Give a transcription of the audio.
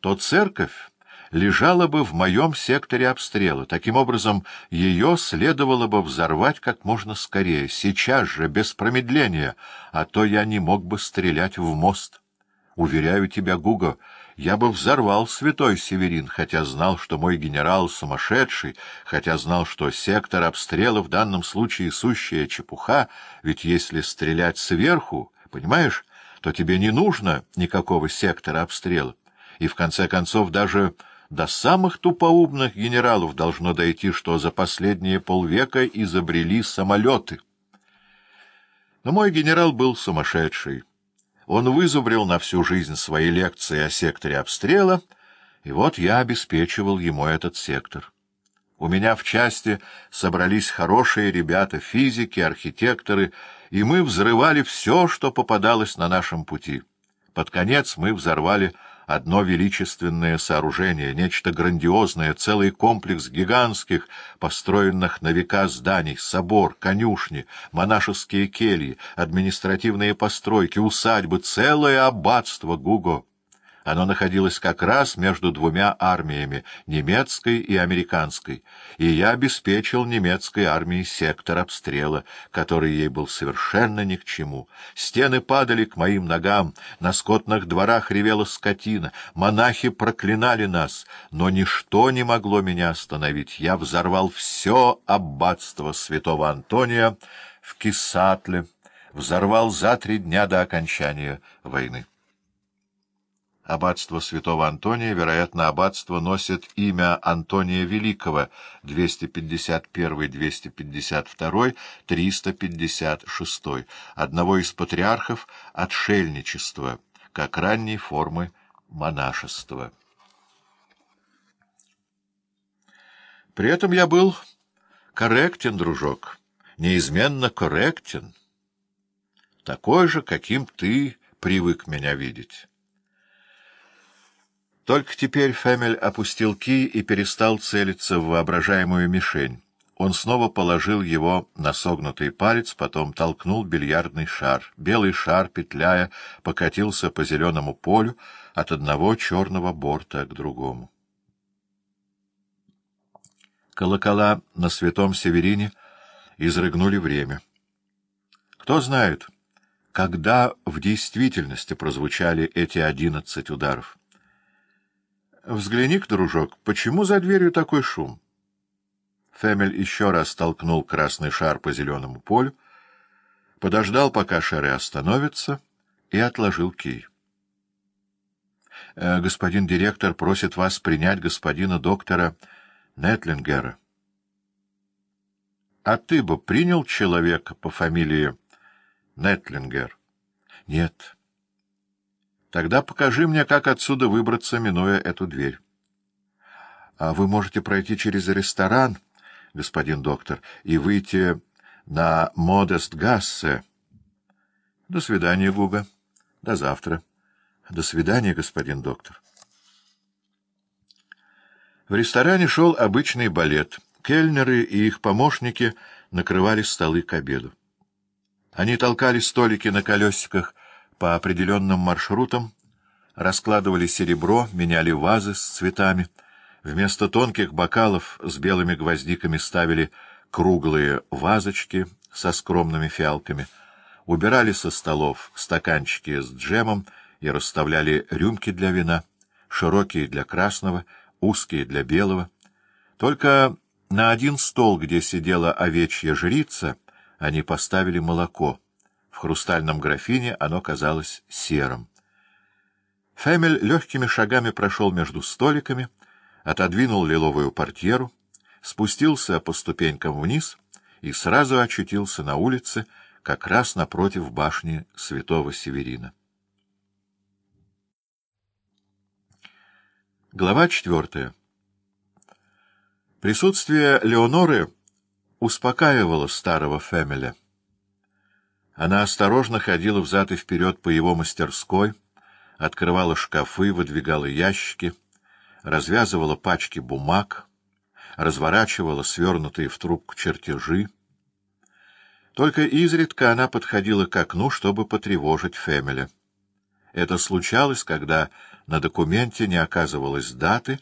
то церковь лежала бы в моем секторе обстрела. Таким образом, ее следовало бы взорвать как можно скорее, сейчас же, без промедления, а то я не мог бы стрелять в мост. Уверяю тебя, Гуго, я бы взорвал святой Северин, хотя знал, что мой генерал сумасшедший, хотя знал, что сектор обстрела в данном случае сущая чепуха, ведь если стрелять сверху, понимаешь, то тебе не нужно никакого сектора обстрела. И, в конце концов, даже до самых тупоумных генералов должно дойти, что за последние полвека изобрели самолеты. Но мой генерал был сумасшедший. Он вызубрил на всю жизнь свои лекции о секторе обстрела, и вот я обеспечивал ему этот сектор. У меня в части собрались хорошие ребята, физики, архитекторы, и мы взрывали все, что попадалось на нашем пути. Под конец мы взорвали одно величественное сооружение, нечто грандиозное, целый комплекс гигантских, построенных на века зданий, собор, конюшни, монашеские кельи, административные постройки, усадьбы, целое аббатство Гуго. Оно находилось как раз между двумя армиями, немецкой и американской, и я обеспечил немецкой армии сектор обстрела, который ей был совершенно ни к чему. Стены падали к моим ногам, на скотных дворах ревела скотина, монахи проклинали нас, но ничто не могло меня остановить. Я взорвал все аббатство святого Антония в Кисатле, взорвал за три дня до окончания войны. Аббатство святого Антония, вероятно, аббатство носит имя Антония Великого, 251-252, 356, одного из патриархов отшельничества, как ранней формы монашества. При этом я был корректен, дружок, неизменно корректен, такой же, каким ты привык меня видеть». Только теперь Фемель опустил кий и перестал целиться в воображаемую мишень. Он снова положил его на согнутый палец, потом толкнул бильярдный шар. Белый шар, петляя, покатился по зеленому полю от одного черного борта к другому. Колокола на Святом Северине изрыгнули время. Кто знает, когда в действительности прозвучали эти одиннадцать ударов? Взгляни-ка, дружок, почему за дверью такой шум? Фемель еще раз толкнул красный шар по зеленому полю, подождал, пока шары остановятся, и отложил кий. «Э, — Господин директор просит вас принять господина доктора Нетлингера. — А ты бы принял человека по фамилии Нетлингер? — Нет. — Тогда покажи мне, как отсюда выбраться, минуя эту дверь. — А вы можете пройти через ресторан, господин доктор, и выйти на Модест-Гассе. — До свидания, Гуга. До завтра. — До свидания, господин доктор. В ресторане шел обычный балет. Кельнеры и их помощники накрывали столы к обеду. Они толкали столики на колесиках, по определенным маршрутам, раскладывали серебро, меняли вазы с цветами. Вместо тонких бокалов с белыми гвоздиками ставили круглые вазочки со скромными фиалками, убирали со столов стаканчики с джемом и расставляли рюмки для вина, широкие для красного, узкие для белого. Только на один стол, где сидела овечья жрица, они поставили молоко — хрустальном графине оно казалось серым. Фемель легкими шагами прошел между столиками, отодвинул лиловую портьеру, спустился по ступенькам вниз и сразу очутился на улице, как раз напротив башни святого Северина. Глава четвертая. Присутствие Леоноры успокаивало старого Фемеля. Она осторожно ходила взад и вперед по его мастерской, открывала шкафы, выдвигала ящики, развязывала пачки бумаг, разворачивала свернутые в трубку чертежи. Только изредка она подходила к окну, чтобы потревожить Фемеля. Это случалось, когда на документе не оказывалось даты,